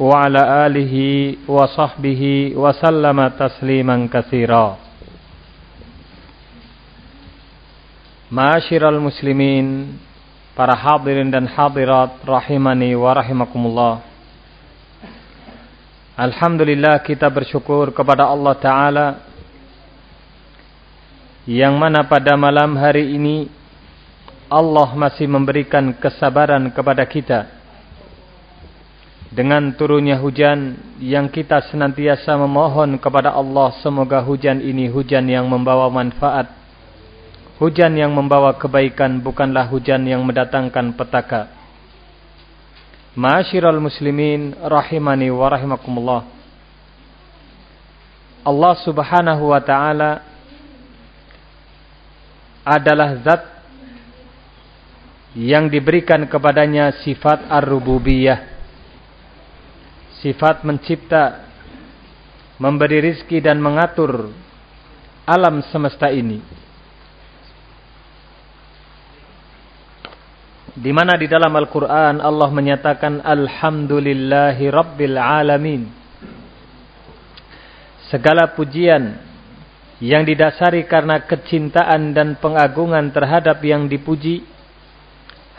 وعلى آله وصحبه وسلم تسليما كثيرا Masyiral muslimin Para hadirin dan hadirat Rahimani wa rahimakumullah Alhamdulillah kita bersyukur kepada Allah Ta'ala Yang mana pada malam hari ini Allah masih memberikan kesabaran kepada kita dengan turunnya hujan yang kita senantiasa memohon kepada Allah semoga hujan ini hujan yang membawa manfaat. Hujan yang membawa kebaikan bukanlah hujan yang mendatangkan petaka. Ma'asyiral muslimin rahimani wa rahimakumullah. Allah Subhanahu wa taala adalah zat yang diberikan kepadanya sifat ar-rububiyah sifat mencipta, memberi rizki dan mengatur alam semesta ini. Di mana di dalam Al-Quran Allah menyatakan Alhamdulillahi Rabbil Alamin. Segala pujian yang didasari karena kecintaan dan pengagungan terhadap yang dipuji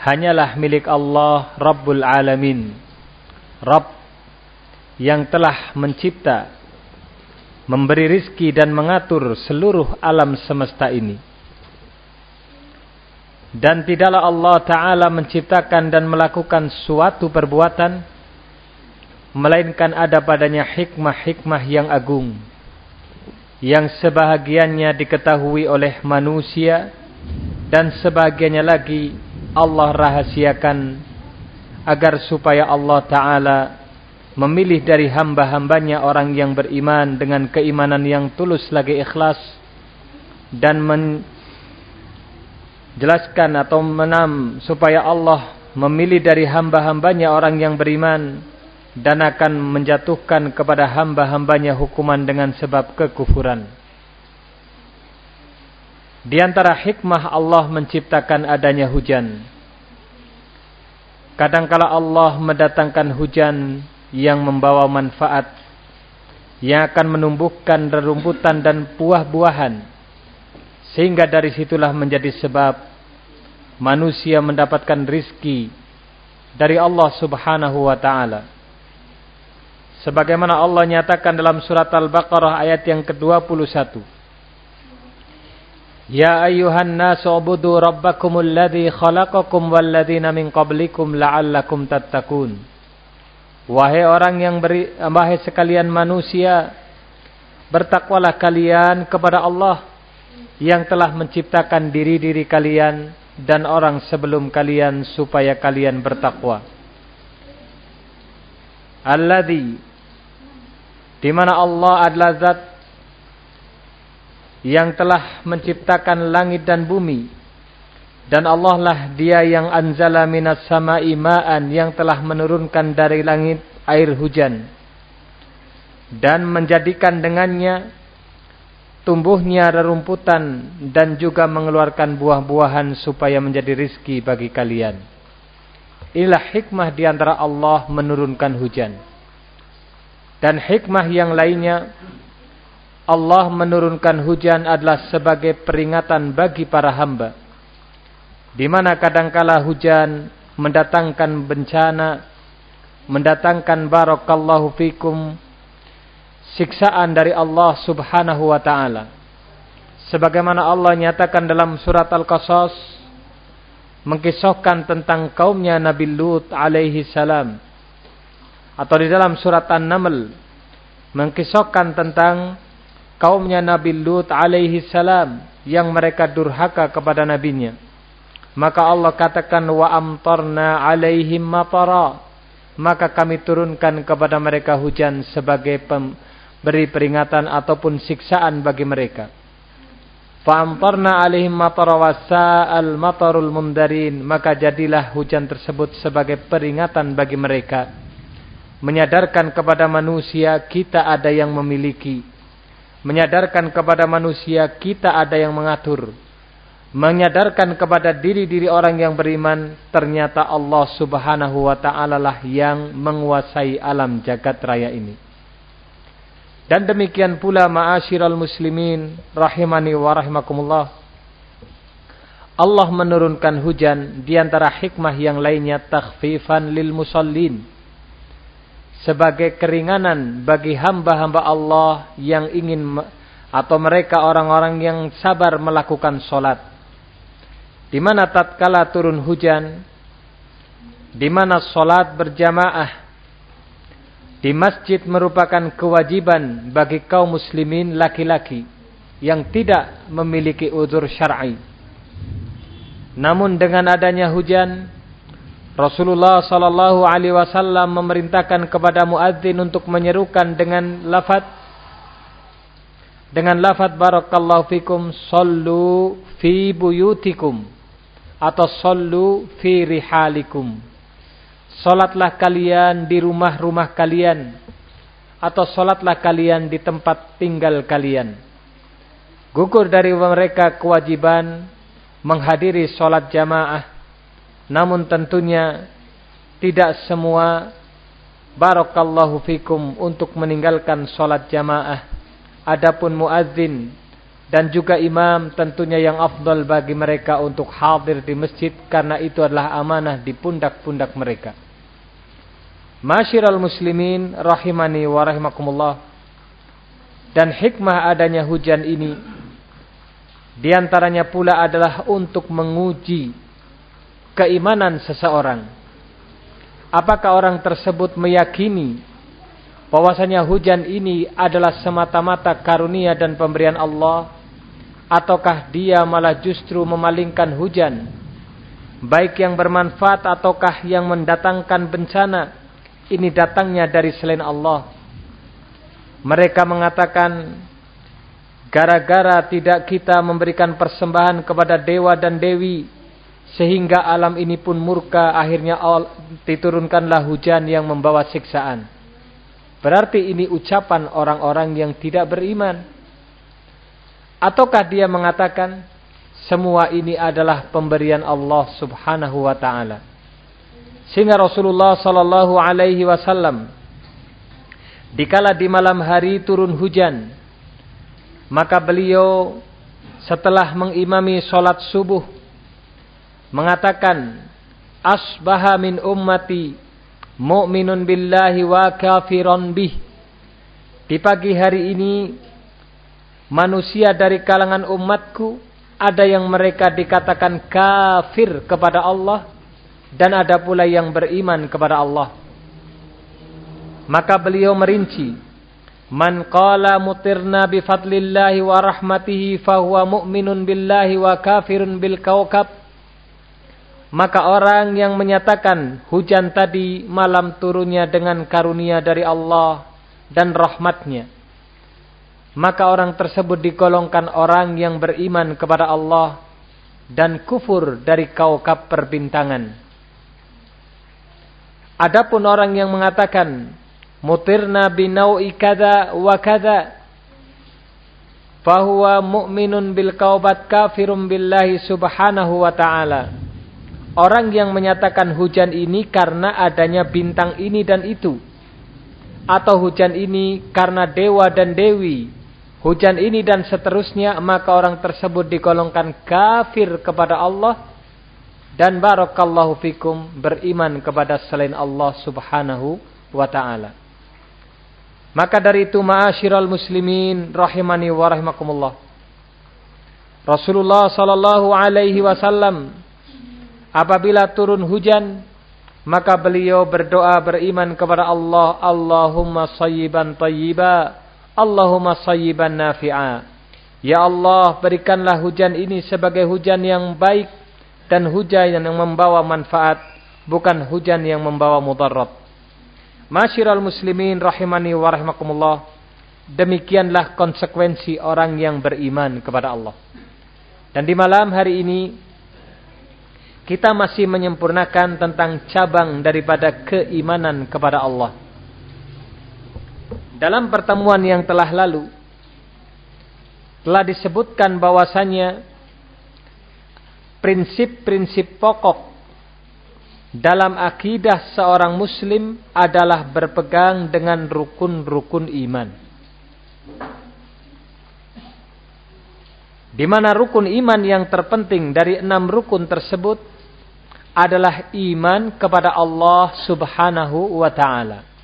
hanyalah milik Allah Rabbul Alamin. Rabb yang telah mencipta, memberi rizki dan mengatur seluruh alam semesta ini. Dan tidaklah Allah Ta'ala menciptakan dan melakukan suatu perbuatan, melainkan ada padanya hikmah-hikmah yang agung, yang sebahagiannya diketahui oleh manusia, dan sebahagiannya lagi Allah rahasiakan, agar supaya Allah Ta'ala memilih dari hamba-hambanya orang yang beriman dengan keimanan yang tulus lagi ikhlas dan menjelaskan atau menam supaya Allah memilih dari hamba-hambanya orang yang beriman dan akan menjatuhkan kepada hamba-hambanya hukuman dengan sebab kekufuran. Di antara hikmah Allah menciptakan adanya hujan. Kadangkala Allah mendatangkan hujan yang membawa manfaat yang akan menumbuhkan rerumputan dan buah-buahan sehingga dari situlah menjadi sebab manusia mendapatkan rizki dari Allah subhanahu wa ta'ala. Sebagaimana Allah nyatakan dalam surat Al-Baqarah ayat yang ke-21 Ya ayuhan nasu ubudu rabbakumul ladhi khalaqakum walladhina min qablikum la'allakum Wahai orang yang beri, wahai sekalian manusia, bertakwalah kalian kepada Allah yang telah menciptakan diri-diri kalian dan orang sebelum kalian supaya kalian bertakwa. Alladhi di mana Allah adalah zat yang telah menciptakan langit dan bumi dan Allah lah dia yang anzala minas sama'i ma'an yang telah menurunkan dari langit air hujan. Dan menjadikan dengannya tumbuhnya rerumputan dan juga mengeluarkan buah-buahan supaya menjadi rizki bagi kalian. Inilah hikmah di antara Allah menurunkan hujan. Dan hikmah yang lainnya Allah menurunkan hujan adalah sebagai peringatan bagi para hamba di mana kadangkala hujan mendatangkan bencana, mendatangkan barakallahu fikum siksaan dari Allah Subhanahu wa taala. Sebagaimana Allah nyatakan dalam surat Al-Qasas mengkisahkan tentang kaumnya Nabi Lut alaihi salam atau di dalam surat An-Naml mengkisahkan tentang kaumnya Nabi Lut alaihi salam yang mereka durhaka kepada nabinya. Maka Allah katakan wa amtarna alaihim matara. Maka kami turunkan kepada mereka hujan sebagai beri peringatan ataupun siksaan bagi mereka. Fa'amtarna alihim matara al matarul mundarin. Maka jadilah hujan tersebut sebagai peringatan bagi mereka. Menyadarkan kepada manusia kita ada yang memiliki. Menyadarkan kepada manusia kita ada yang mengatur. Menyadarkan kepada diri-diri orang yang beriman. Ternyata Allah subhanahu wa ta'ala lah yang menguasai alam jagat raya ini. Dan demikian pula ma'asyiral muslimin rahimani wa rahimakumullah. Allah menurunkan hujan di antara hikmah yang lainnya takhfifan lil musallin. Sebagai keringanan bagi hamba-hamba Allah yang ingin atau mereka orang-orang yang sabar melakukan solat. Di mana tatkala turun hujan, di mana solat berjamaah di masjid merupakan kewajiban bagi kaum muslimin laki-laki yang tidak memiliki udur syar'i. Namun dengan adanya hujan, Rasulullah sallallahu alaihi wasallam memerintahkan kepada muadzin untuk menyerukan dengan lafaz dengan lafaz barakallahu fikum sallu fi buyutikum atau sallu fi rihalikum Solatlah kalian di rumah-rumah kalian. Atau solatlah kalian di tempat tinggal kalian. Gugur dari mereka kewajiban menghadiri solat jamaah. Namun tentunya tidak semua barakallahu fikum untuk meninggalkan solat jamaah. Adapun muadzin dan juga imam tentunya yang afdal bagi mereka untuk hadir di masjid karena itu adalah amanah di pundak-pundak mereka. Masyiral muslimin rahimani wa rahimakumullah. Dan hikmah adanya hujan ini di antaranya pula adalah untuk menguji keimanan seseorang. Apakah orang tersebut meyakini bahwasanya hujan ini adalah semata-mata karunia dan pemberian Allah ataukah dia malah justru memalingkan hujan baik yang bermanfaat ataukah yang mendatangkan bencana ini datangnya dari selain Allah. Mereka mengatakan, gara-gara tidak kita memberikan persembahan kepada dewa dan dewi, sehingga alam ini pun murka, akhirnya diturunkanlah hujan yang membawa siksaan. Berarti ini ucapan orang-orang yang tidak beriman. Ataukah dia mengatakan, semua ini adalah pemberian Allah subhanahu wa ta'ala. Sehingga Rasulullah sallallahu alaihi wasallam dikala di malam hari turun hujan, maka beliau setelah mengimami salat subuh mengatakan asbaha min ummati mu'minun billahi wa kafirun bih. Di pagi hari ini manusia dari kalangan umatku ada yang mereka dikatakan kafir kepada Allah dan ada pula yang beriman kepada Allah. Maka beliau merinci, Man qala mutirna bi fadlillahi wa rahmatihi fahuwa mu'minun billahi wa kafirun bil kawkab. Maka orang yang menyatakan hujan tadi malam turunnya dengan karunia dari Allah dan rahmatnya. Maka orang tersebut digolongkan orang yang beriman kepada Allah dan kufur dari kaukab perbintangan. Adapun orang yang mengatakan mutirna binau'i kada wa kada fahuwa mu'minun bil kaubat kafirun billahi subhanahu wa ta'ala. Orang yang menyatakan hujan ini karena adanya bintang ini dan itu. Atau hujan ini karena dewa dan dewi. Hujan ini dan seterusnya maka orang tersebut digolongkan kafir kepada Allah dan barakallahu fikum beriman kepada selain Allah subhanahu wa ta'ala. Maka dari itu ma'asyiral muslimin rahimani wa rahimakumullah. Rasulullah sallallahu alaihi wasallam apabila turun hujan maka beliau berdoa beriman kepada Allah Allahumma sayyiban tayyiba Allahumma sayyiban nafi'a Ya Allah berikanlah hujan ini sebagai hujan yang baik dan hujan yang membawa manfaat bukan hujan yang membawa mudarat. Masyiral muslimin rahimani wa rahimakumullah. demikianlah konsekuensi orang yang beriman kepada Allah. Dan di malam hari ini kita masih menyempurnakan tentang cabang daripada keimanan kepada Allah. Dalam pertemuan yang telah lalu telah disebutkan bahwasanya prinsip-prinsip pokok dalam akidah seorang muslim adalah berpegang dengan rukun-rukun iman. Di mana rukun iman yang terpenting dari enam rukun tersebut adalah iman kepada Allah Subhanahu wa taala.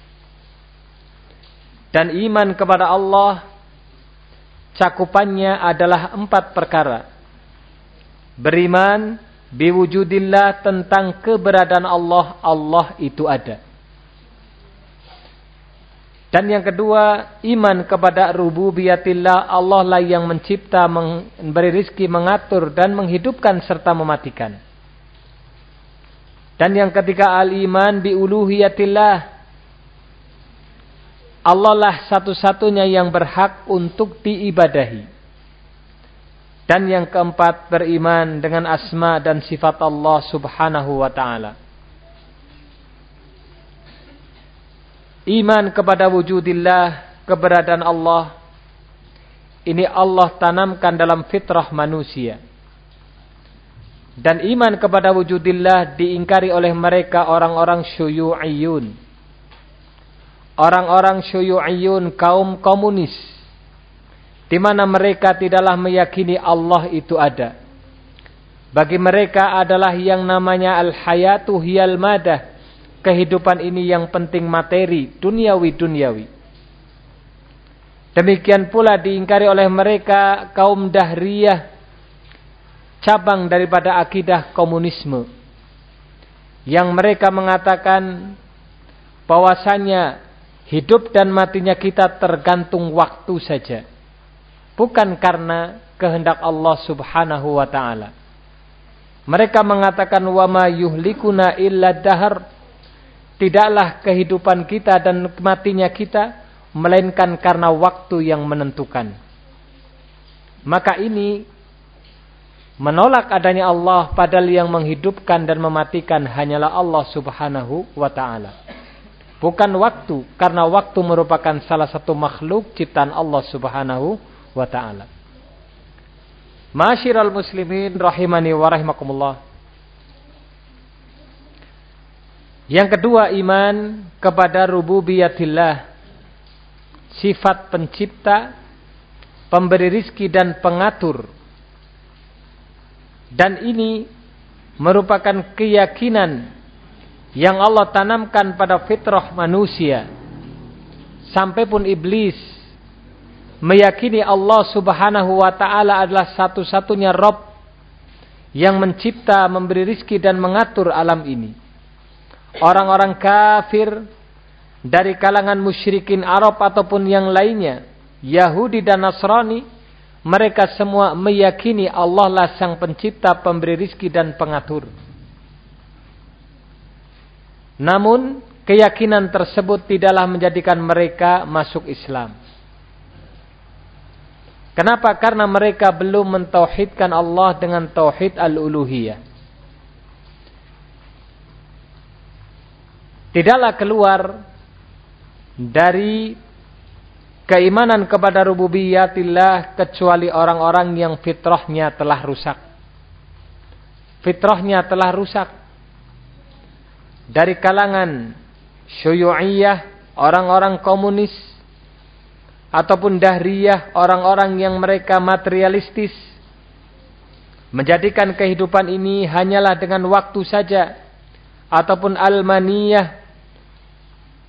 Dan iman kepada Allah cakupannya adalah empat perkara. Beriman biwujudillah tentang keberadaan Allah, Allah itu ada. Dan yang kedua, iman kepada rububiyatillah, Allah lah yang mencipta, memberi rizki, mengatur, dan menghidupkan serta mematikan. Dan yang ketiga, al-iman biuluhiyatillah. Allah lah satu-satunya yang berhak untuk diibadahi. Dan yang keempat, beriman dengan asma dan sifat Allah subhanahu wa ta'ala. Iman kepada wujudillah, keberadaan Allah. Ini Allah tanamkan dalam fitrah manusia. Dan iman kepada wujudillah diingkari oleh mereka orang-orang syuyu'iyun. Orang-orang syuyu'iyun kaum komunis. Di mana mereka tidaklah meyakini Allah itu ada. Bagi mereka adalah yang namanya al-hayatu hiyal madah kehidupan ini yang penting materi, duniawi-duniawi. Demikian pula diingkari oleh mereka kaum Dahriyah, cabang daripada akidah komunisme. Yang mereka mengatakan bahwasanya hidup dan matinya kita tergantung waktu saja. Bukan karena kehendak Allah subhanahu wa ta'ala. Mereka mengatakan wa ma yuhlikuna illa dahar Tidaklah kehidupan kita dan matinya kita melainkan karena waktu yang menentukan. Maka ini menolak adanya Allah padahal yang menghidupkan dan mematikan hanyalah Allah Subhanahu wa taala. Bukan waktu karena waktu merupakan salah satu makhluk ciptaan Allah Subhanahu wa taala. Masyiral muslimin rahimani wa rahimakumullah. Yang kedua iman kepada rububiyatillah. Sifat pencipta, pemberi rizki dan pengatur. Dan ini merupakan keyakinan yang Allah tanamkan pada fitrah manusia. Sampai pun iblis meyakini Allah subhanahu wa ta'ala adalah satu-satunya Rob yang mencipta, memberi rizki dan mengatur alam ini orang-orang kafir dari kalangan musyrikin Arab ataupun yang lainnya, Yahudi dan Nasrani, mereka semua meyakini Allah lah sang pencipta, pemberi rizki dan pengatur. Namun, keyakinan tersebut tidaklah menjadikan mereka masuk Islam. Kenapa? Karena mereka belum mentauhidkan Allah dengan tauhid al-uluhiyah. tidaklah keluar dari keimanan kepada rububiyatillah kecuali orang-orang yang fitrahnya telah rusak. Fitrahnya telah rusak. Dari kalangan syuyu'iyah, orang-orang komunis, ataupun dahriyah, orang-orang yang mereka materialistis, menjadikan kehidupan ini hanyalah dengan waktu saja, ataupun almaniyah,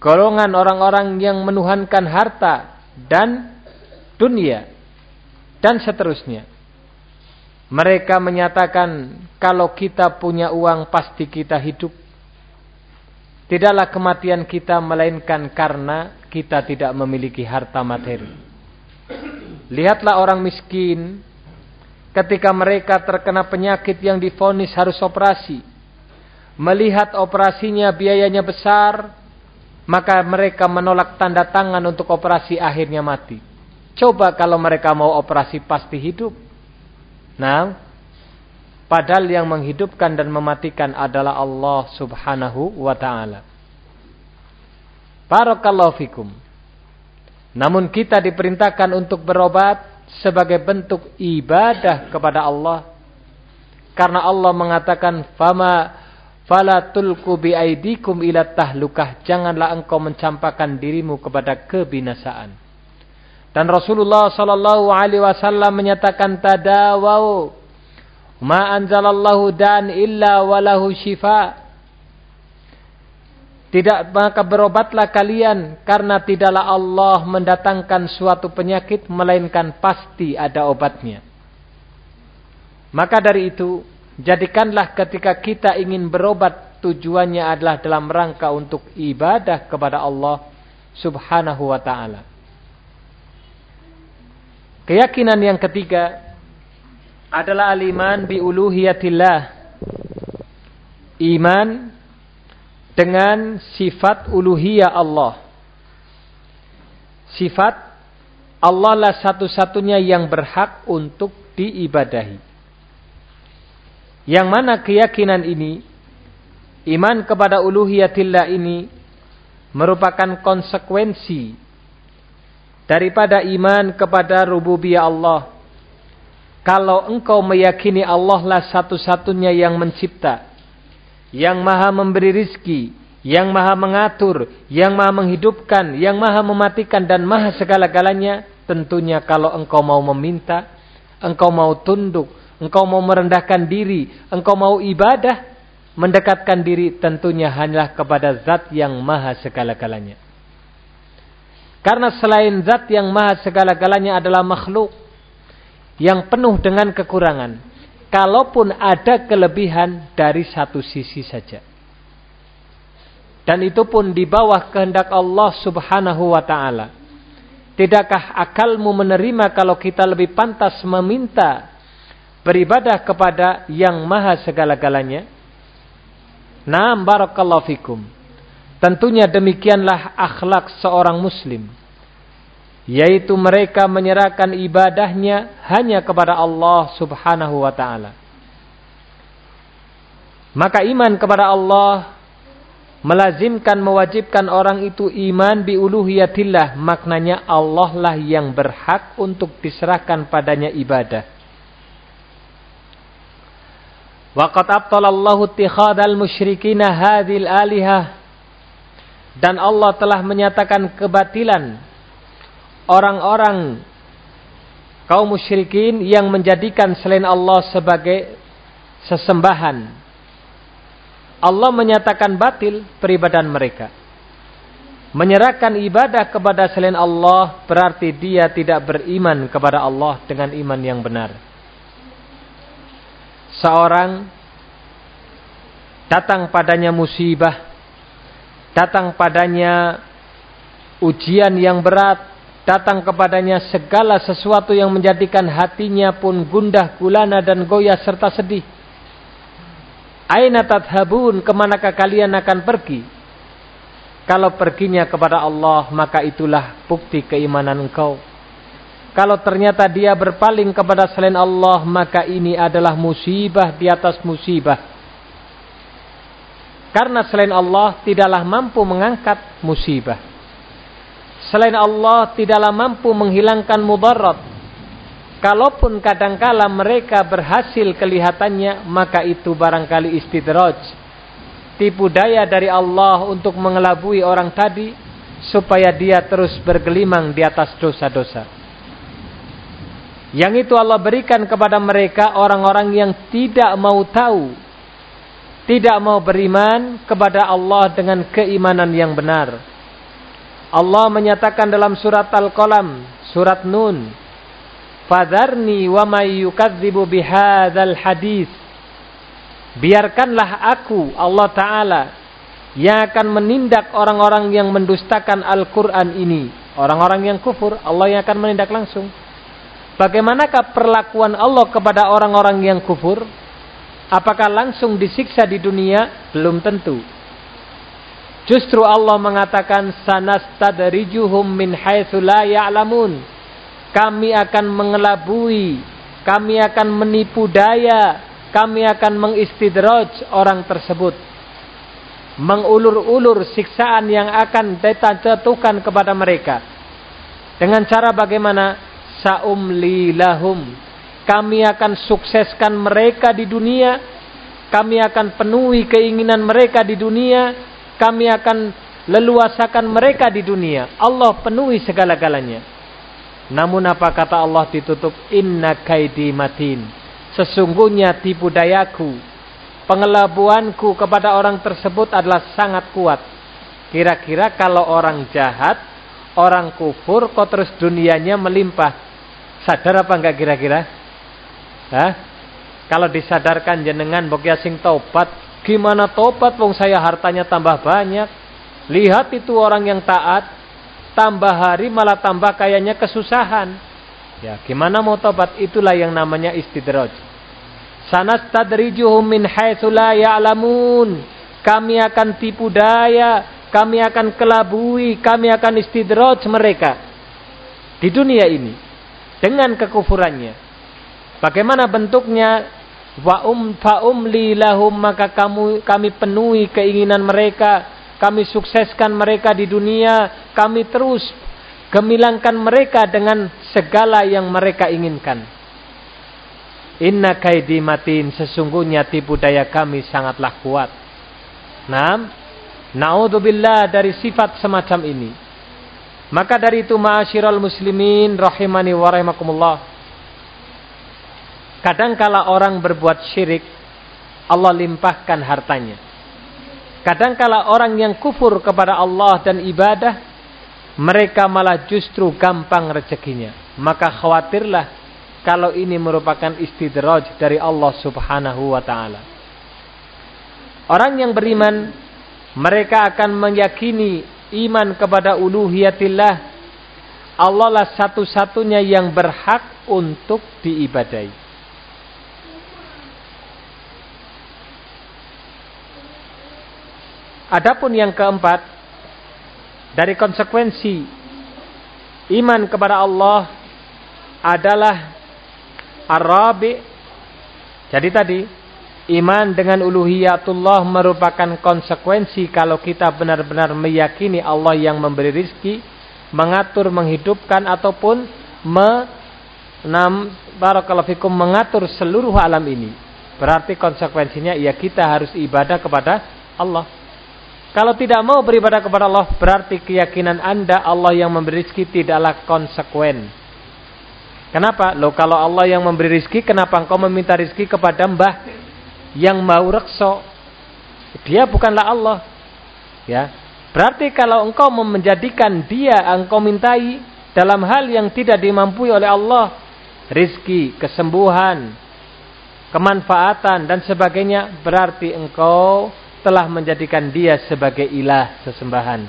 golongan orang-orang yang menuhankan harta dan dunia dan seterusnya. Mereka menyatakan kalau kita punya uang pasti kita hidup. Tidaklah kematian kita melainkan karena kita tidak memiliki harta materi. Lihatlah orang miskin ketika mereka terkena penyakit yang difonis harus operasi. Melihat operasinya biayanya besar, maka mereka menolak tanda tangan untuk operasi akhirnya mati. Coba kalau mereka mau operasi pasti hidup. Nah, padahal yang menghidupkan dan mematikan adalah Allah Subhanahu wa taala. Barakallahu fikum. Namun kita diperintahkan untuk berobat sebagai bentuk ibadah kepada Allah. Karena Allah mengatakan fama fala tulku biaidikum ila tahlukah janganlah engkau mencampakkan dirimu kepada kebinasaan. Dan Rasulullah sallallahu alaihi wasallam menyatakan tadawau ma anzalallahu dan illa walahu syifa. Tidak maka berobatlah kalian karena tidaklah Allah mendatangkan suatu penyakit melainkan pasti ada obatnya. Maka dari itu, jadikanlah ketika kita ingin berobat tujuannya adalah dalam rangka untuk ibadah kepada Allah Subhanahu wa taala. Keyakinan yang ketiga adalah aliman bi uluhiyatillah. Iman dengan sifat uluhiyah Allah. Sifat Allah lah satu-satunya yang berhak untuk diibadahi. Yang mana keyakinan ini, iman kepada uluhiyatillah ini merupakan konsekuensi daripada iman kepada rububiyah Allah. Kalau engkau meyakini Allah lah satu-satunya yang mencipta, yang maha memberi rizki, yang maha mengatur, yang maha menghidupkan, yang maha mematikan dan maha segala-galanya, tentunya kalau engkau mau meminta, engkau mau tunduk, engkau mau merendahkan diri, engkau mau ibadah, mendekatkan diri tentunya hanyalah kepada zat yang maha segala-galanya. Karena selain zat yang maha segala-galanya adalah makhluk yang penuh dengan kekurangan. Kalaupun ada kelebihan dari satu sisi saja. Dan itu pun di bawah kehendak Allah subhanahu wa ta'ala. Tidakkah akalmu menerima kalau kita lebih pantas meminta beribadah kepada yang maha segala-galanya? Naam barakallahu fikum. Tentunya demikianlah akhlak seorang muslim. Yaitu mereka menyerahkan ibadahnya hanya kepada Allah subhanahu wa ta'ala. Maka iman kepada Allah melazimkan mewajibkan orang itu iman biuluhiyatillah. Maknanya Allah lah yang berhak untuk diserahkan padanya ibadah. Waqat abtalallahu tikhadal musyrikina hadhil alihah dan Allah telah menyatakan kebatilan orang-orang kaum musyrikin yang menjadikan selain Allah sebagai sesembahan. Allah menyatakan batil peribadahan mereka. Menyerahkan ibadah kepada selain Allah berarti dia tidak beriman kepada Allah dengan iman yang benar. Seorang datang padanya musibah datang padanya ujian yang berat, datang kepadanya segala sesuatu yang menjadikan hatinya pun gundah gulana dan goyah serta sedih. Aina tadhabun, ke manakah kalian akan pergi? Kalau perginya kepada Allah, maka itulah bukti keimanan engkau. Kalau ternyata dia berpaling kepada selain Allah, maka ini adalah musibah di atas musibah karena selain Allah tidaklah mampu mengangkat musibah. Selain Allah tidaklah mampu menghilangkan mudarat. Kalaupun kadangkala mereka berhasil kelihatannya, maka itu barangkali istidraj. Tipu daya dari Allah untuk mengelabui orang tadi, supaya dia terus bergelimang di atas dosa-dosa. Yang itu Allah berikan kepada mereka orang-orang yang tidak mau tahu tidak mau beriman kepada Allah dengan keimanan yang benar. Allah menyatakan dalam surat Al-Qalam, surat Nun, "Fadharni wa may yukadzibu bihadzal hadis." Biarkanlah aku Allah taala yang akan menindak orang-orang yang mendustakan Al-Qur'an ini. Orang-orang yang kufur, Allah yang akan menindak langsung. Bagaimanakah perlakuan Allah kepada orang-orang yang kufur? Apakah langsung disiksa di dunia? Belum tentu. Justru Allah mengatakan sanastadrijuhum min haitsu la ya'lamun. Kami akan mengelabui, kami akan menipu daya, kami akan mengistidraj orang tersebut. Mengulur-ulur siksaan yang akan jatuhkan kepada mereka. Dengan cara bagaimana? Saumli lahum. Kami akan sukseskan mereka di dunia. Kami akan penuhi keinginan mereka di dunia kami akan leluasakan mereka di dunia. Allah penuhi segala-galanya. Namun apa kata Allah ditutup? Inna kaidi matin. Sesungguhnya tipu dayaku, pengelabuanku kepada orang tersebut adalah sangat kuat. Kira-kira kalau orang jahat, orang kufur, kok terus dunianya melimpah. Sadar apa enggak kira-kira? Hah? Kalau disadarkan jenengan bokya sing taubat, Gimana tobat wong saya hartanya tambah banyak. Lihat itu orang yang taat. Tambah hari malah tambah kayaknya kesusahan. Ya, gimana mau tobat? Itulah yang namanya istidraj. Sanastadrijuhum min haitsu la ya'lamun. Kami akan tipu daya, kami akan kelabui, kami akan istidraj mereka di dunia ini dengan kekufurannya. Bagaimana bentuknya? Wa um fa umli lahum maka kamu kami penuhi keinginan mereka, kami sukseskan mereka di dunia, kami terus gemilangkan mereka dengan segala yang mereka inginkan. Inna kaidi matin sesungguhnya tipu daya kami sangatlah kuat. Naam, naudzubillah dari sifat semacam ini. Maka dari itu ma'asyiral muslimin rahimani wa rahimakumullah. Kadangkala orang berbuat syirik, Allah limpahkan hartanya. Kadangkala orang yang kufur kepada Allah dan ibadah, mereka malah justru gampang rezekinya. Maka khawatirlah kalau ini merupakan istidraj dari Allah subhanahu wa ta'ala. Orang yang beriman, mereka akan meyakini iman kepada uluhiyatillah. Allah lah satu-satunya yang berhak untuk diibadai. Adapun yang keempat dari konsekuensi iman kepada Allah adalah arabi. Jadi tadi iman dengan uluhiyatullah merupakan konsekuensi kalau kita benar-benar meyakini Allah yang memberi rizki, mengatur, menghidupkan ataupun menam barakallahu fikum mengatur seluruh alam ini. Berarti konsekuensinya ya kita harus ibadah kepada Allah. Kalau tidak mau beribadah kepada Allah, berarti keyakinan anda Allah yang memberi rezeki tidaklah konsekuen. Kenapa? Loh kalau Allah yang memberi rezeki, kenapa engkau meminta rezeki kepada mbah yang mau rekso? Dia bukanlah Allah. Ya. Berarti kalau engkau menjadikan dia engkau mintai dalam hal yang tidak dimampui oleh Allah, rizki, kesembuhan, kemanfaatan dan sebagainya, berarti engkau telah menjadikan dia sebagai ilah sesembahan.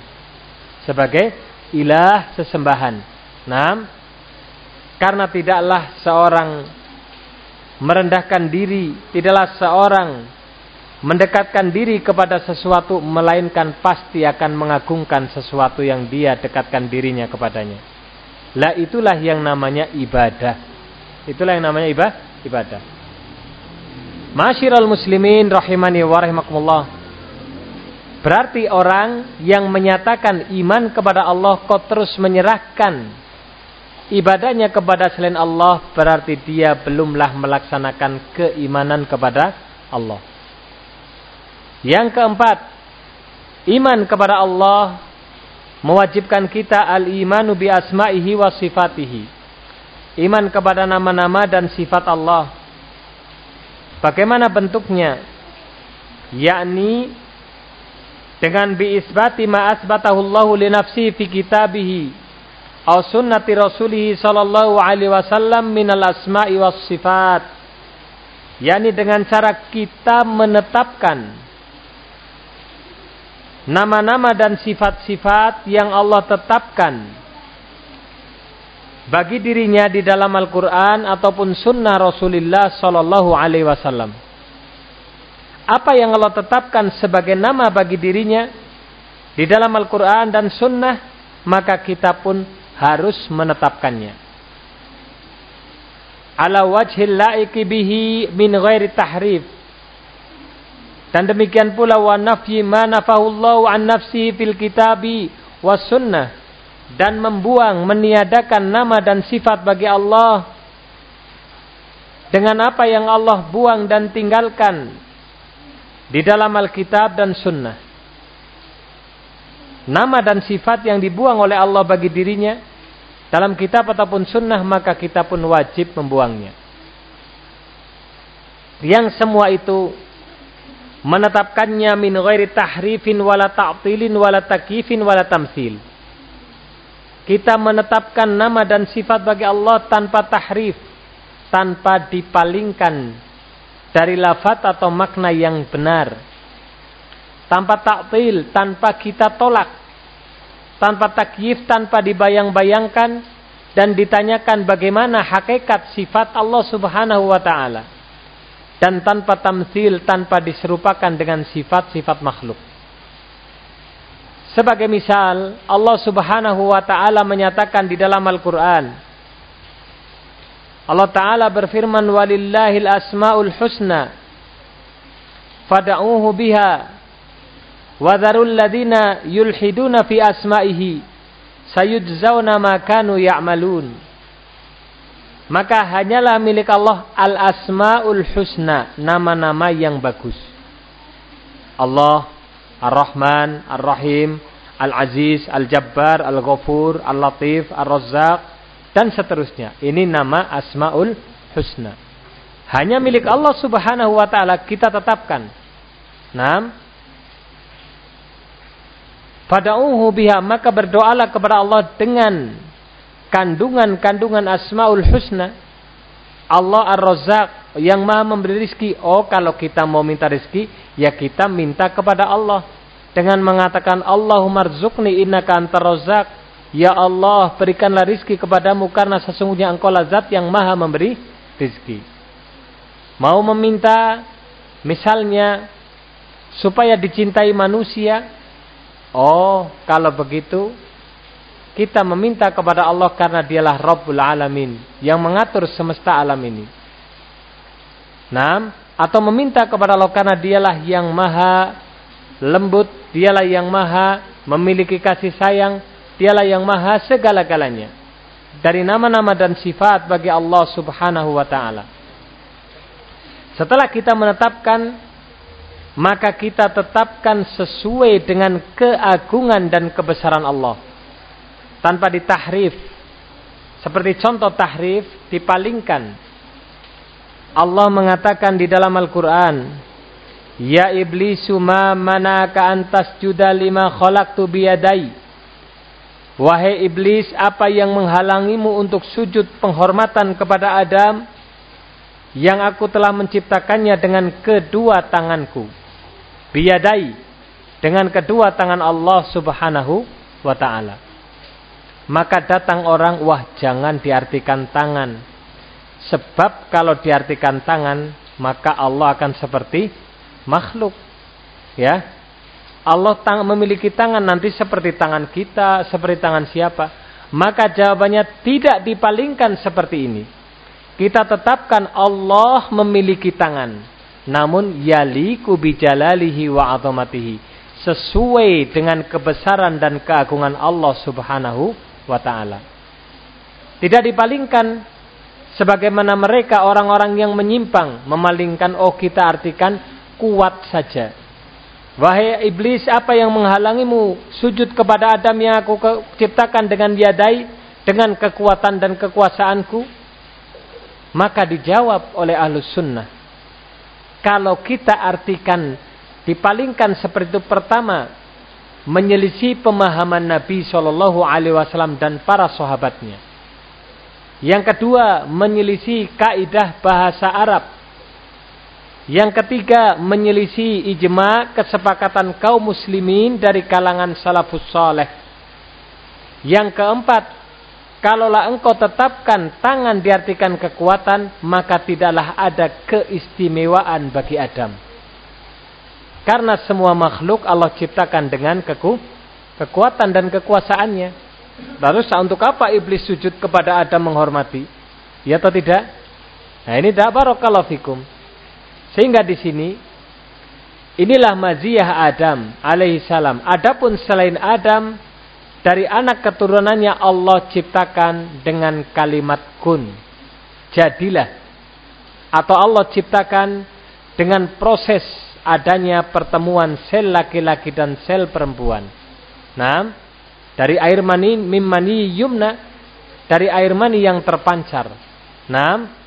Sebagai ilah sesembahan. Nah, karena tidaklah seorang merendahkan diri, tidaklah seorang mendekatkan diri kepada sesuatu melainkan pasti akan mengagungkan sesuatu yang dia dekatkan dirinya kepadanya. Lah itulah yang namanya ibadah. Itulah yang namanya ibadah. Masyiral muslimin rahimani wa rahimakumullah. Berarti orang yang menyatakan iman kepada Allah kok terus menyerahkan ibadahnya kepada selain Allah berarti dia belumlah melaksanakan keimanan kepada Allah. Yang keempat, iman kepada Allah mewajibkan kita al-imanu bi asma'ihi wa sifatihi. Iman kepada nama-nama dan sifat Allah. Bagaimana bentuknya? Yakni dengan biisbati ma asbatahu Allah li nafsi fi kitabih aw sunnati rasulih sallallahu alaihi wasallam minal asma'i was sifat. Yakni dengan cara kita menetapkan nama-nama dan sifat-sifat yang Allah tetapkan bagi dirinya di dalam Al-Quran ataupun sunnah Rasulullah Sallallahu Alaihi Wasallam apa yang Allah tetapkan sebagai nama bagi dirinya di dalam Al-Quran dan Sunnah, maka kita pun harus menetapkannya. Ala wajhil laiki bihi min ghairi tahrif. Dan demikian pula wa nafyi ma nafahullahu an nafsi fil kitabi was sunnah. Dan membuang, meniadakan nama dan sifat bagi Allah. Dengan apa yang Allah buang dan tinggalkan. Di dalam Alkitab dan Sunnah nama dan sifat yang dibuang oleh Allah bagi dirinya dalam kitab ataupun sunnah maka kita pun wajib membuangnya. Yang semua itu menetapkannya min ghairi tahrifin wala ta'tilin wala takifin wala tamsil. Kita menetapkan nama dan sifat bagi Allah tanpa tahrif, tanpa dipalingkan dari lafaz atau makna yang benar tanpa taktil, tanpa kita tolak, tanpa takyif, tanpa dibayang-bayangkan dan ditanyakan bagaimana hakikat sifat Allah Subhanahu wa taala. Dan tanpa tamsil, tanpa diserupakan dengan sifat-sifat makhluk. Sebagai misal, Allah Subhanahu wa taala menyatakan di dalam Al-Qur'an Allah taala berfirman walillahil asmaul husna fad'uuhu biha Wadharul ladina yulhiduna fi asma'ihi sayujzauna ma ya'malun. Maka hanyalah milik Allah al-asmaul husna, nama-nama yang bagus. Allah, Ar-Rahman, Ar-Rahim, Al-Aziz, Al-Jabbar, Al-Ghafur, Al-Latif, Ar-Razzaq dan seterusnya. Ini nama Asmaul Husna. Hanya milik Allah Subhanahu wa taala kita tetapkan. Nah, Fada'uhu biha maka berdoalah kepada Allah dengan kandungan-kandungan asmaul husna. Allah Ar-Razzaq yang maha memberi rizki. Oh kalau kita mau minta rizki, ya kita minta kepada Allah. Dengan mengatakan Allahumma rzukni innaka antar. Ya Allah berikanlah rizki kepadamu karena sesungguhnya engkau lazat yang maha memberi rizki. Mau meminta misalnya supaya dicintai manusia, Oh, kalau begitu kita meminta kepada Allah karena dialah Rabbul Alamin yang mengatur semesta alam ini. Nah, atau meminta kepada Allah karena dialah yang maha lembut, dialah yang maha memiliki kasih sayang, dialah yang maha segala-galanya. Dari nama-nama dan sifat bagi Allah subhanahu wa ta'ala. Setelah kita menetapkan maka kita tetapkan sesuai dengan keagungan dan kebesaran Allah tanpa ditahrif seperti contoh tahrif dipalingkan Allah mengatakan di dalam Al-Quran Ya iblisu ma manaka antas juda lima khalaqtu biyadai Wahai iblis apa yang menghalangimu untuk sujud penghormatan kepada Adam yang aku telah menciptakannya dengan kedua tanganku biyadai dengan kedua tangan Allah Subhanahu wa taala. Maka datang orang, wah jangan diartikan tangan. Sebab kalau diartikan tangan, maka Allah akan seperti makhluk. Ya. Allah tang memiliki tangan nanti seperti tangan kita, seperti tangan siapa? Maka jawabannya tidak dipalingkan seperti ini. Kita tetapkan Allah memiliki tangan namun yaliku bijalalihi wa azamatihi sesuai dengan kebesaran dan keagungan Allah Subhanahu wa taala. Tidak dipalingkan sebagaimana mereka orang-orang yang menyimpang memalingkan oh kita artikan kuat saja. Wahai iblis, apa yang menghalangimu sujud kepada Adam yang aku ciptakan dengan yadai, dengan kekuatan dan kekuasaanku? Maka dijawab oleh ahlus sunnah kalau kita artikan dipalingkan seperti itu pertama menyelisih pemahaman Nabi Shallallahu Alaihi Wasallam dan para sahabatnya. Yang kedua menyelisih kaidah bahasa Arab. Yang ketiga menyelisih ijma kesepakatan kaum muslimin dari kalangan salafus saleh. Yang keempat Kalaulah engkau tetapkan tangan diartikan kekuatan, maka tidaklah ada keistimewaan bagi Adam. Karena semua makhluk Allah ciptakan dengan keku, kekuatan dan kekuasaannya. Lalu untuk apa iblis sujud kepada Adam menghormati? Ya atau tidak? Nah ini tidak barakallahu fikum. Sehingga di sini inilah maziyah Adam alaihissalam. Adapun selain Adam dari anak keturunannya Allah ciptakan dengan kalimat kun. Jadilah. Atau Allah ciptakan dengan proses adanya pertemuan sel laki-laki dan sel perempuan. Nah, dari air mani mimani yumna dari air mani yang terpancar. Nah,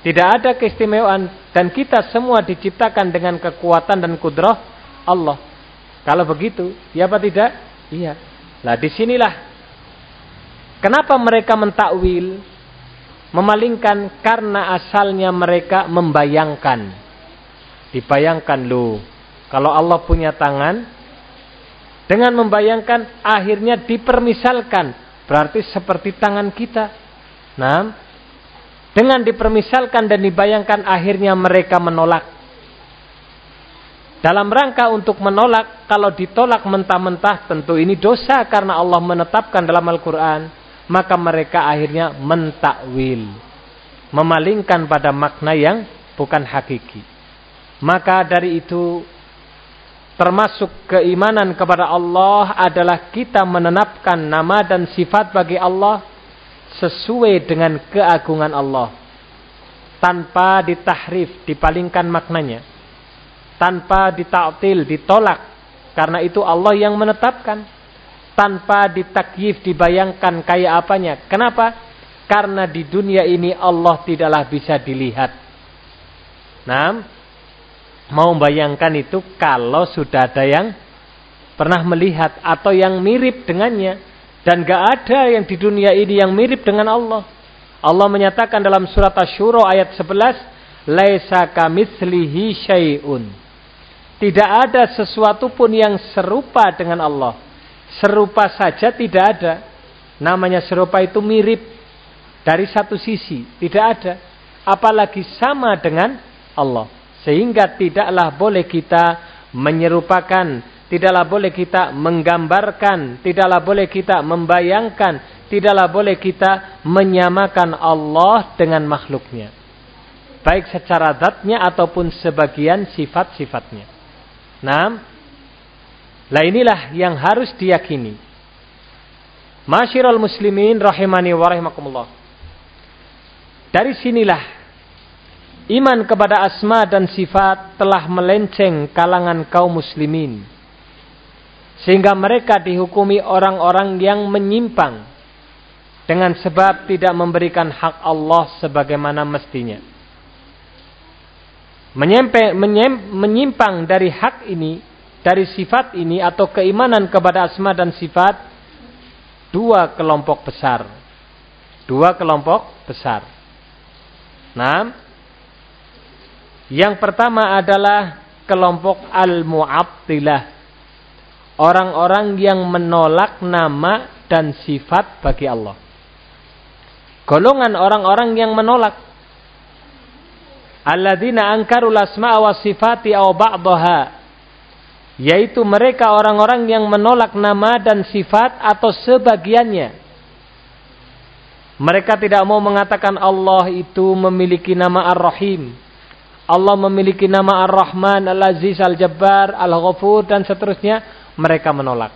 tidak ada keistimewaan dan kita semua diciptakan dengan kekuatan dan kudrah Allah. Kalau begitu, ya apa tidak? Iya. Lah di sinilah kenapa mereka mentakwil, memalingkan karena asalnya mereka membayangkan. Dibayangkan lu, kalau Allah punya tangan, dengan membayangkan akhirnya dipermisalkan. Berarti seperti tangan kita. Nah, dengan dipermisalkan dan dibayangkan akhirnya mereka menolak. Dalam rangka untuk menolak, kalau ditolak mentah-mentah tentu ini dosa karena Allah menetapkan dalam Al-Quran. Maka mereka akhirnya mentakwil. Memalingkan pada makna yang bukan hakiki. Maka dari itu termasuk keimanan kepada Allah adalah kita menenapkan nama dan sifat bagi Allah sesuai dengan keagungan Allah. Tanpa ditahrif, dipalingkan maknanya. Tanpa ditaktil, ditolak. Karena itu Allah yang menetapkan. Tanpa ditakyif, dibayangkan kayak apanya. Kenapa? karena di dunia ini Allah tidaklah bisa dilihat. Nah mau bayangkan itu kalau sudah ada yang pernah melihat atau yang mirip dengannya dan gak ada yang di dunia ini yang mirip dengan Allah. Allah menyatakan dalam surat Asy-Syura ayat 11, "Laisa kamitslihi syai'un." Tidak ada sesuatu pun yang serupa dengan Allah. Serupa saja tidak ada. Namanya serupa itu mirip dari satu sisi, tidak ada. Apalagi sama dengan Allah. Sehingga tidaklah boleh kita menyerupakan, tidaklah boleh kita menggambarkan, tidaklah boleh kita membayangkan, tidaklah boleh kita menyamakan Allah dengan makhluknya. Baik secara zatnya ataupun sebagian sifat-sifatnya. Nah, lah inilah yang harus diyakini. Masyiral muslimin rahimani wa rahimakumullah. Dari sinilah Iman kepada asma dan sifat telah melenceng kalangan kaum muslimin. Sehingga mereka dihukumi orang-orang yang menyimpang. Dengan sebab tidak memberikan hak Allah sebagaimana mestinya. Menyempe, menyem, menyimpang dari hak ini, dari sifat ini atau keimanan kepada asma dan sifat. Dua kelompok besar. Dua kelompok besar. Nah, yang pertama adalah kelompok al-mu'abtilah. Orang-orang yang menolak nama dan sifat bagi Allah. Golongan orang-orang yang menolak. Alladzina angkarul asma'a wa sifati aw ba'daha. Yaitu mereka orang-orang yang menolak nama dan sifat atau sebagiannya. Mereka tidak mau mengatakan Allah itu memiliki nama Ar-Rahim Allah memiliki nama Ar-Rahman, Al-Aziz, Al-Jabbar, Al-Ghafur dan seterusnya, mereka menolak.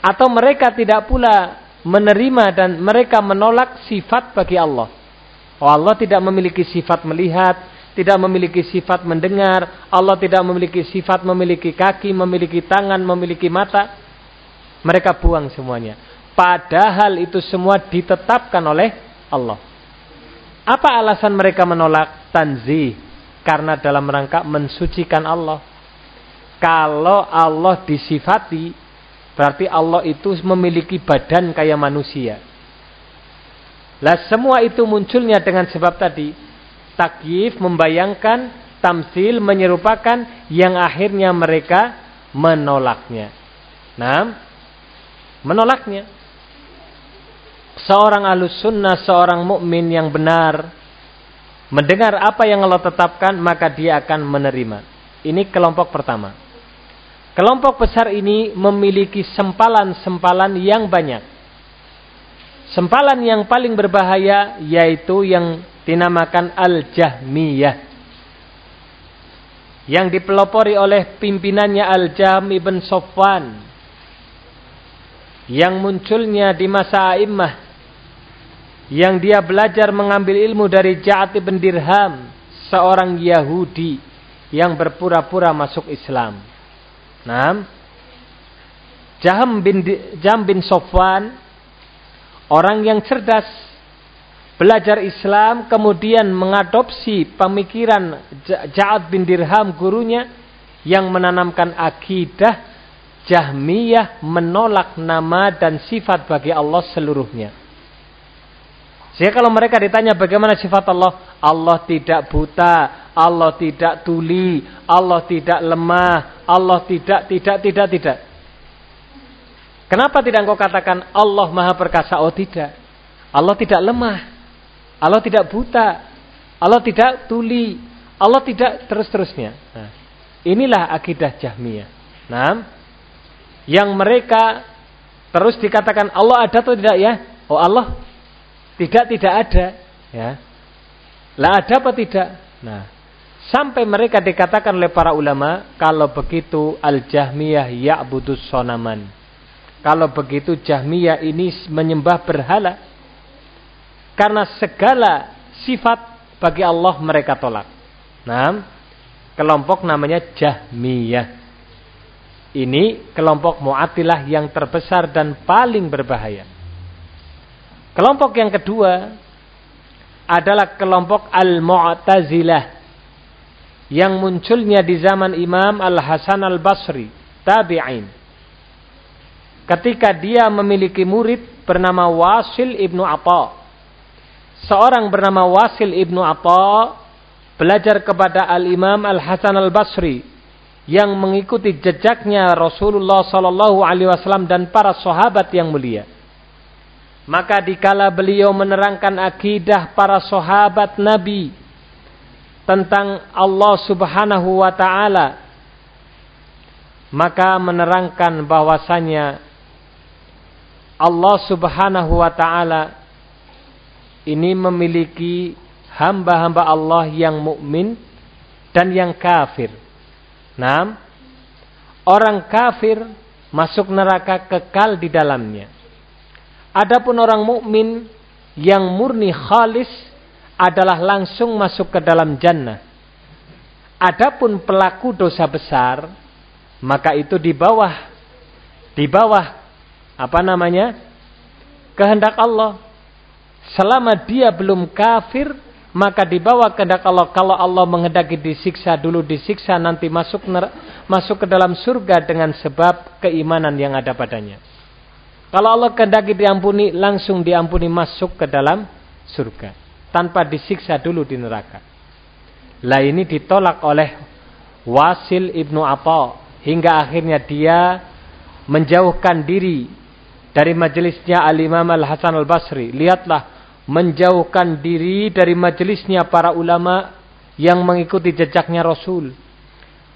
Atau mereka tidak pula menerima dan mereka menolak sifat bagi Allah. Oh Allah tidak memiliki sifat melihat, tidak memiliki sifat mendengar, Allah tidak memiliki sifat memiliki kaki, memiliki tangan, memiliki mata. Mereka buang semuanya. Padahal itu semua ditetapkan oleh Allah. Apa alasan mereka menolak? tanzih karena dalam rangka mensucikan Allah. Kalau Allah disifati berarti Allah itu memiliki badan kayak manusia. Lah semua itu munculnya dengan sebab tadi takyif membayangkan, tamsil menyerupakan yang akhirnya mereka menolaknya. Nah, menolaknya. Seorang alus sunnah, seorang mukmin yang benar, mendengar apa yang Allah tetapkan maka dia akan menerima. Ini kelompok pertama. Kelompok besar ini memiliki sempalan-sempalan yang banyak. Sempalan yang paling berbahaya yaitu yang dinamakan Al-Jahmiyah. Yang dipelopori oleh pimpinannya Al-Jahm ibn Sofwan. Yang munculnya di masa A'immah. Yang dia belajar mengambil ilmu dari Ja'at ibn Dirham. Seorang Yahudi yang berpura-pura masuk Islam. Nah, Jaham bin, Jam bin Sofwan, orang yang cerdas, belajar Islam, kemudian mengadopsi pemikiran Ja'ad bin Dirham, gurunya, yang menanamkan akidah Jahmiyah menolak nama dan sifat bagi Allah seluruhnya. Sehingga kalau mereka ditanya bagaimana sifat Allah, Allah tidak buta, Allah tidak tuli, Allah tidak lemah, Allah tidak, tidak, tidak, tidak. Kenapa tidak engkau katakan Allah maha perkasa? Oh tidak. Allah tidak lemah. Allah tidak buta. Allah tidak tuli. Allah tidak terus-terusnya. Nah, inilah akidah Jahmiyah. Nah, yang mereka terus dikatakan Allah ada atau tidak ya? Oh Allah tidak, tidak ada. Ya. Lah ada apa tidak? Nah, sampai mereka dikatakan oleh para ulama, kalau begitu Al-Jahmiyah ya'budus sonaman. Kalau begitu Jahmiyah ini menyembah berhala. Karena segala sifat bagi Allah mereka tolak. Nah, kelompok namanya Jahmiyah. Ini kelompok Mu'atilah yang terbesar dan paling berbahaya. Kelompok yang kedua adalah kelompok Al-Mu'tazilah yang munculnya di zaman Imam Al-Hasan Al-Basri, tabi'in. Ketika dia memiliki murid bernama Wasil Ibnu Atta. Seorang bernama Wasil Ibnu Atta belajar kepada Al-Imam Al-Hasan Al-Basri yang mengikuti jejaknya Rasulullah sallallahu alaihi wasallam dan para sahabat yang mulia. Maka dikala beliau menerangkan akidah para sahabat Nabi tentang Allah Subhanahu wa taala maka menerangkan bahwasanya Allah Subhanahu wa taala ini memiliki hamba-hamba Allah yang mukmin dan yang kafir. Nah, orang kafir masuk neraka kekal di dalamnya. Adapun orang mukmin yang murni khalis adalah langsung masuk ke dalam jannah. Adapun pelaku dosa besar, maka itu di bawah di bawah apa namanya? kehendak Allah. Selama dia belum kafir, maka di bawah kehendak Allah. Kalau Allah menghendaki disiksa dulu disiksa nanti masuk masuk ke dalam surga dengan sebab keimanan yang ada padanya. Kalau Allah kehendaki diampuni, langsung diampuni masuk ke dalam surga. Tanpa disiksa dulu di neraka. Lah ini ditolak oleh Wasil ibnu Atta. Hingga akhirnya dia menjauhkan diri dari majelisnya Al-Imam Al-Hasan Al-Basri. Lihatlah, menjauhkan diri dari majelisnya para ulama yang mengikuti jejaknya Rasul.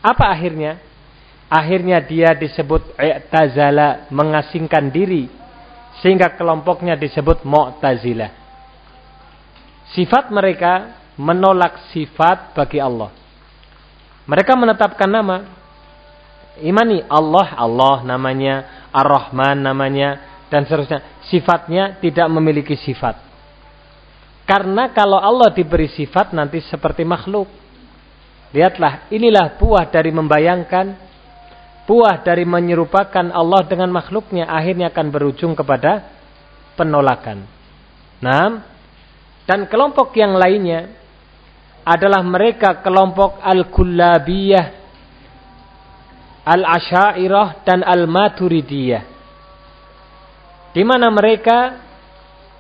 Apa akhirnya? Akhirnya dia disebut i'tazala, mengasingkan diri. Sehingga kelompoknya disebut mu'tazilah. Sifat mereka menolak sifat bagi Allah. Mereka menetapkan nama. Imani Allah, Allah namanya, Ar-Rahman namanya, dan seterusnya. Sifatnya tidak memiliki sifat. Karena kalau Allah diberi sifat nanti seperti makhluk. Lihatlah, inilah buah dari membayangkan buah dari menyerupakan Allah dengan makhluknya akhirnya akan berujung kepada penolakan. Nah, dan kelompok yang lainnya adalah mereka kelompok Al-Kullabiyah, Al-Asyairah dan Al-Maturidiyah. Di mana mereka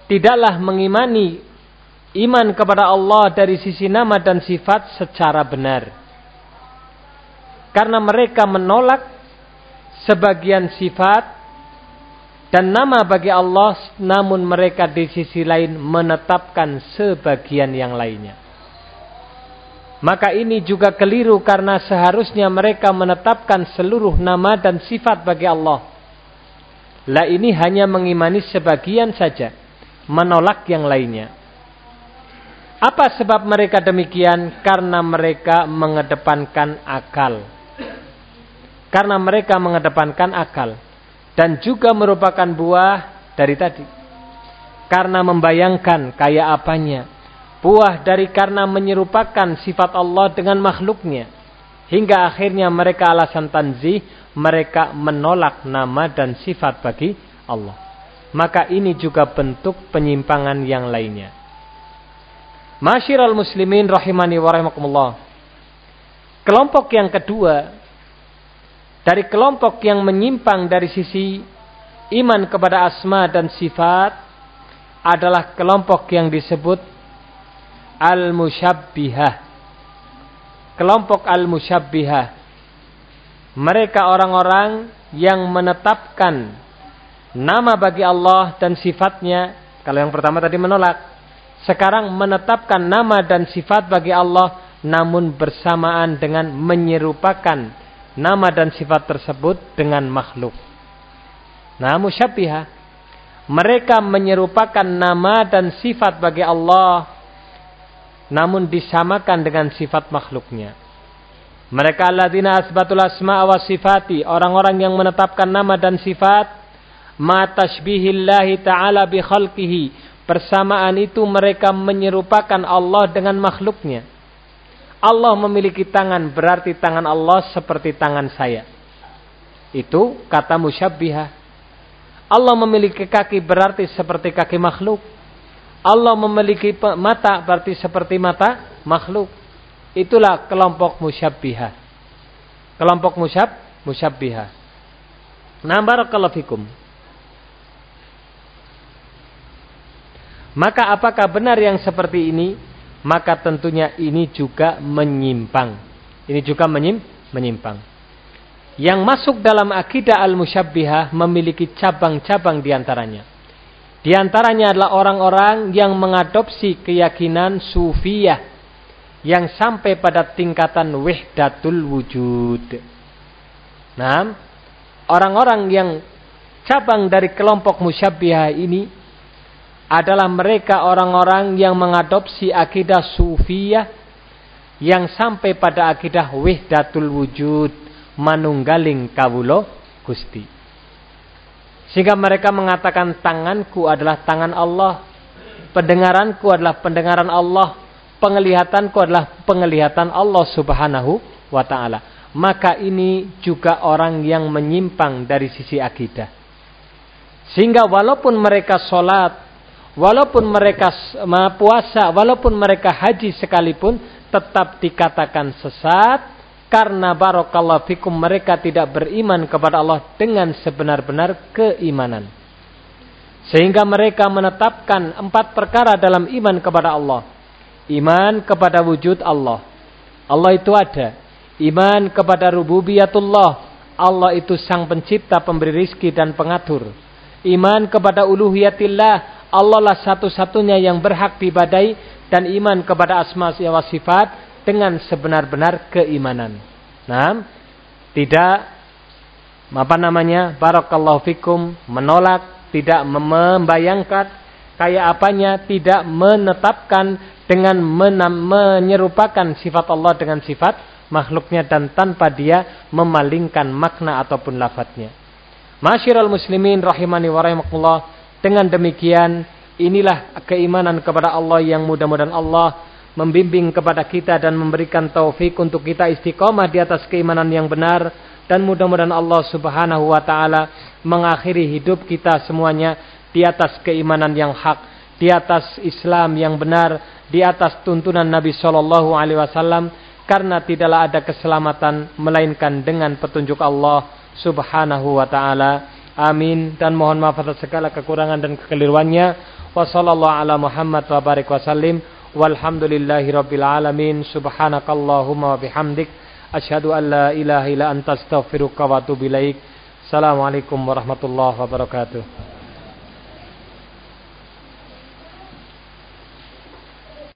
tidaklah mengimani iman kepada Allah dari sisi nama dan sifat secara benar. Karena mereka menolak sebagian sifat dan nama bagi Allah namun mereka di sisi lain menetapkan sebagian yang lainnya. Maka ini juga keliru karena seharusnya mereka menetapkan seluruh nama dan sifat bagi Allah. Lah ini hanya mengimani sebagian saja, menolak yang lainnya. Apa sebab mereka demikian? Karena mereka mengedepankan akal. Karena mereka mengedepankan akal. Dan juga merupakan buah dari tadi. Karena membayangkan kayak apanya buah dari karena menyerupakan sifat Allah dengan makhluknya. Hingga akhirnya mereka alasan tanzih, mereka menolak nama dan sifat bagi Allah. Maka ini juga bentuk penyimpangan yang lainnya. Masyiral muslimin rahimani wa rahimakumullah. Kelompok yang kedua, dari kelompok yang menyimpang dari sisi iman kepada asma dan sifat, adalah kelompok yang disebut al-musyabbihah. Kelompok al-musyabbihah. Mereka orang-orang yang menetapkan nama bagi Allah dan sifatnya. Kalau yang pertama tadi menolak. Sekarang menetapkan nama dan sifat bagi Allah namun bersamaan dengan menyerupakan nama dan sifat tersebut dengan makhluk. Nah, musyabbihah. Mereka menyerupakan nama dan sifat bagi Allah namun disamakan dengan sifat makhluknya. Mereka alladzina asbatul asma wa sifati, orang-orang yang menetapkan nama dan sifat ma tashbihillahi ta'ala bi khalqihi. Persamaan itu mereka menyerupakan Allah dengan makhluknya. Allah memiliki tangan berarti tangan Allah seperti tangan saya. Itu kata musyabbihah. Allah memiliki kaki berarti seperti kaki makhluk. Allah memiliki mata berarti seperti mata makhluk. Itulah kelompok musyabbihah. Kelompok musyab musyabbihah. Nah, barakallahu fikum. Maka apakah benar yang seperti ini? Maka tentunya ini juga menyimpang. Ini juga menyim, menyimpang. Yang masuk dalam akidah al-musyabbihah memiliki cabang-cabang di antaranya. Di antaranya adalah orang-orang yang mengadopsi keyakinan sufiyah yang sampai pada tingkatan wihdatul wujud. Nah, orang-orang yang cabang dari kelompok musyabbihah ini adalah mereka orang-orang yang mengadopsi akidah sufiyah yang sampai pada akidah wihdatul wujud manunggaling kawulo Gusti. Sehingga mereka mengatakan tanganku adalah tangan Allah. Pendengaranku adalah pendengaran Allah. Penglihatanku adalah penglihatan Allah subhanahu wa ta'ala. Maka ini juga orang yang menyimpang dari sisi akidah. Sehingga walaupun mereka sholat, walaupun mereka puasa, walaupun mereka haji sekalipun, tetap dikatakan sesat karena barokallahu fikum mereka tidak beriman kepada Allah dengan sebenar-benar keimanan. Sehingga mereka menetapkan empat perkara dalam iman kepada Allah. Iman kepada wujud Allah. Allah itu ada. Iman kepada rububiyatullah. Allah itu sang pencipta, pemberi rizki dan pengatur. Iman kepada uluhiyatillah. Allah lah satu-satunya yang berhak dibadai. Dan iman kepada asma wa sifat dengan sebenar-benar keimanan. Nah, tidak apa namanya? Barakallahu fikum menolak, tidak membayangkan kayak apanya, tidak menetapkan dengan menyerupakan sifat Allah dengan sifat makhluknya dan tanpa dia memalingkan makna ataupun lafadznya. Masyiral muslimin rahimani wa. Dengan demikian, inilah keimanan kepada Allah yang mudah-mudahan Allah membimbing kepada kita dan memberikan taufik untuk kita istiqomah di atas keimanan yang benar dan mudah-mudahan Allah Subhanahu wa taala mengakhiri hidup kita semuanya di atas keimanan yang hak, di atas Islam yang benar, di atas tuntunan Nabi sallallahu alaihi wasallam karena tidaklah ada keselamatan melainkan dengan petunjuk Allah Subhanahu wa taala. Amin dan mohon maaf atas segala kekurangan dan kekeliruannya. Wassallallahu ala Muhammad wa barik wasallim. Walhamdulillahi rabbil alamin. Subhanakallahumma wa bihamdik. Asyhadu an la ilaha illa anta astaghfiruka wa atubu ilaik. Assalamualaikum warahmatullahi wabarakatuh.